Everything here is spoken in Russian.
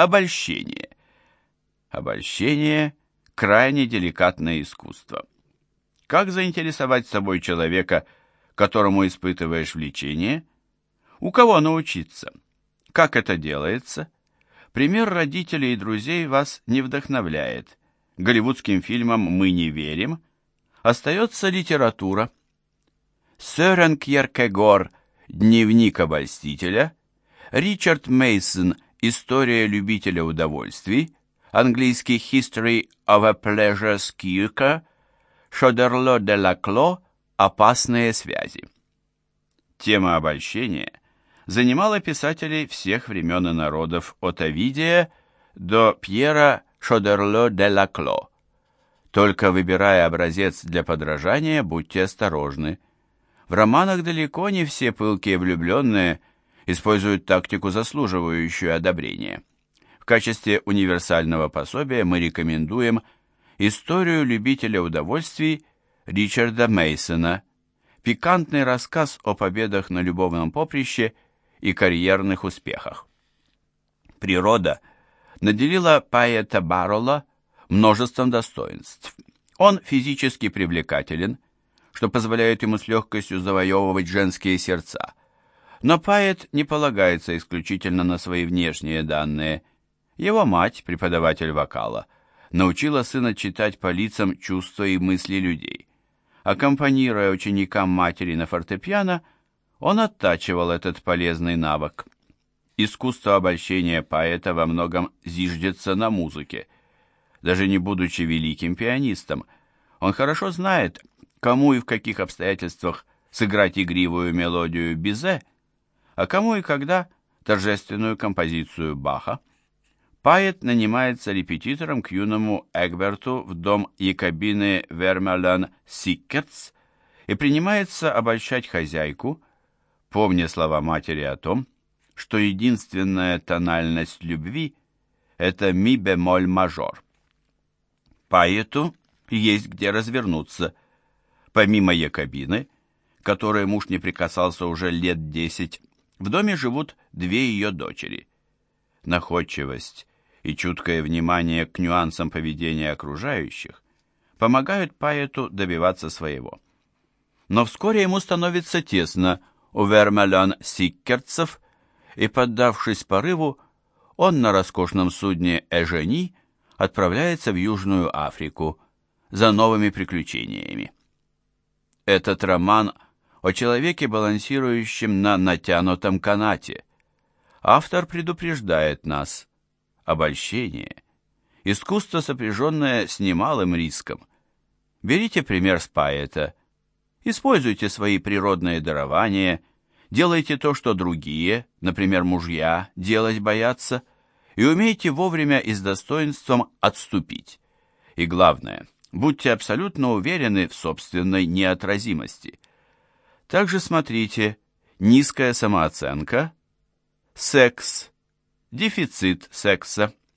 Обольщение. Обольщение – крайне деликатное искусство. Как заинтересовать собой человека, которому испытываешь влечение? У кого научиться? Как это делается? Пример родителей и друзей вас не вдохновляет. Голливудским фильмам мы не верим. Остается литература. Сёрен Кьеркегор «Дневник обольстителя», Ричард Мейсон «История любителя удовольствий», английский History of a Pleasure Seeker, Шодерло де Лакло «Опасные связи». Тема обольщения занимала писателей всех времен и народов от Овидия до Пьера Шодерло де Лакло. Только выбирая образец для подражания, будьте осторожны – в романах далеко не все пылкие влюбленные используют тактику, заслуживающую одобрения. В качестве универсального пособия мы рекомендуем историю любителя удовольствий Ричарда Мейсона, пикантный рассказ о победах на любовном поприще и карьерных успехах. Природа наделила поэта Баррола множеством достоинств. Он физически привлекателен – что позволяет ему с легкостью завоевывать женские сердца. Но поэт не полагается исключительно на свои внешние данные. Его мать, преподаватель вокала, научила сына читать по лицам чувства и мысли людей. Аккомпанируя ученикам матери на фортепиано, он оттачивал этот полезный навык. Искусство обольщения поэта во многом зиждется на музыке. Даже не будучи великим пианистом, он хорошо знает, кому и в каких обстоятельствах сыграть игривую мелодию Бизе, а кому и когда торжественную композицию Баха. Пайет нанимается репетитором к юному Эгберту в дом Якобины Вермелен Сиккертс и принимается обольщать хозяйку, помня слова матери о том, что единственная тональность любви – это ми-бемоль мажор. Пайету есть где развернуться – Помимо Якобины, которой муж не прикасался уже лет десять, в доме живут две ее дочери. Находчивость и чуткое внимание к нюансам поведения окружающих помогают поэту добиваться своего. Но вскоре ему становится тесно у Вермелян Сиккерцев, и, поддавшись порыву, он на роскошном судне «Эжени» отправляется в Южную Африку за новыми приключениями. Этот роман о человеке, балансирующем на натянутом канате. Автор предупреждает нас. Обольщение. Искусство, сопряженное с немалым риском. Берите пример с поэта. Используйте свои природные дарования, делайте то, что другие, например, мужья, делать боятся, и умейте вовремя и с достоинством отступить. И главное – Будьте абсолютно уверены в собственной неотразимости. Также смотрите низкая самооценка, секс, дефицит секса.